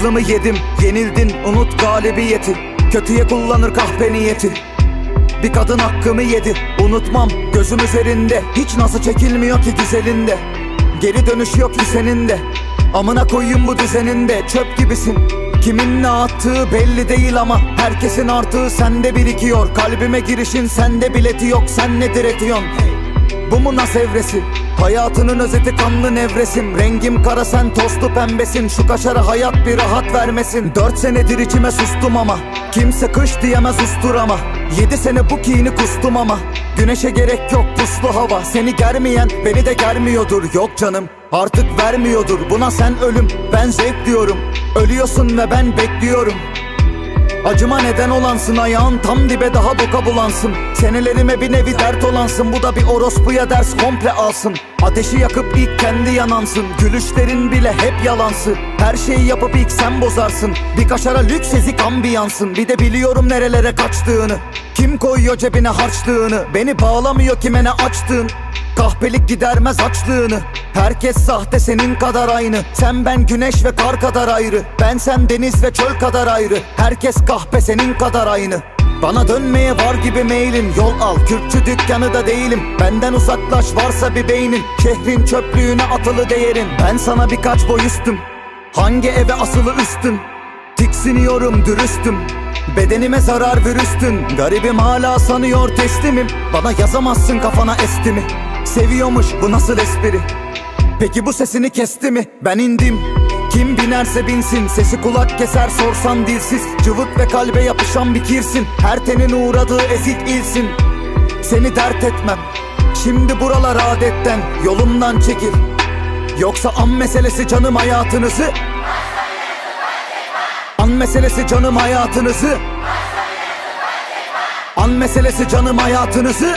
aklımı yedim Yenildin unut galibiyeti. Kötüye kullanır kahpe niyeti. Bir kadın hakkımı yedi Unutmam. Gözüm üzerinde Hiç nasıl çekilmiyor ki güzelinde. Geri dönüş yok ki senin de Amına koyayım bu düzeninde Çöp gibisin. Kimin ne attığı belli değil ama Herkesin artığı sende birikiyor. Kalbime girişin sende bileti yok Sen ne diretiyorsun? Bu mu nas evresi? Hayatının özeti kanlı nevresim. Rengim kara sen tozlu pembesin. Şu kaşara hayat bir rahat vermesin. Dört senedir içime sustum ama. Kimse kış diyemez ustur ama. Yedi sene bu kini kustum ama. Güneşe gerek yok puslu hava. Seni germeyen beni de germiyordur. Yok canım artık vermiyordur. Buna sen ölüm ben zevk diyorum. Ölüyorsun ve ben bekliyorum Acıma neden olansın ayağın tam dibe daha boka bulansın. Senelerime bir nevi dert olansın Bu da bir orospuya ders komple alsın. Ateşi yakıp ilk kendi yanansın Gülüşlerin bile hep yalansı Her şeyi yapıp ilk sen bozarsın. Bir kaşara lüks ezik ambiyansın Bir de biliyorum nerelere kaçtığını. Kim koyuyor cebine harçlığını? Beni bağlamıyor kime ne açtığın. Kahpelik gidermez açlığını Herkes sahte senin kadar aynı. Sen ben güneş ve kar kadar ayrı. Ben sen deniz ve çöl kadar ayrı. Herkes kahpe senin kadar aynı. Bana dönmeye var gibi mailin Yol al Kürtçü dükkanı da değilim. Benden uzaklaş varsa bir beynin. Şehrin çöplüğüne atılı değerin. Ben sana birkaç boy üstüm. Hangi eve asılı üstün? Tiksiniyorum dürüstüm. Bedenime zarar virüstün. Garibim hala sanıyor teslimim. Bana yazamazsın kafana estimi Seviyormuş bu nasıl espri? Peki bu sesini kesti mi? Ben indim. Kim binerse binsin Sesi kulak keser sorsan dilsiz. Cıvık ve kalbe yapışan bir kirsin. Her tenin uğradığı ezik ilsin. Seni dert etmem. Şimdi buralar adetten Yolumdan çekil. Yoksa an meselesi canım hayatınızı. An meselesi canım hayatınızı. An meselesi canım hayatınızı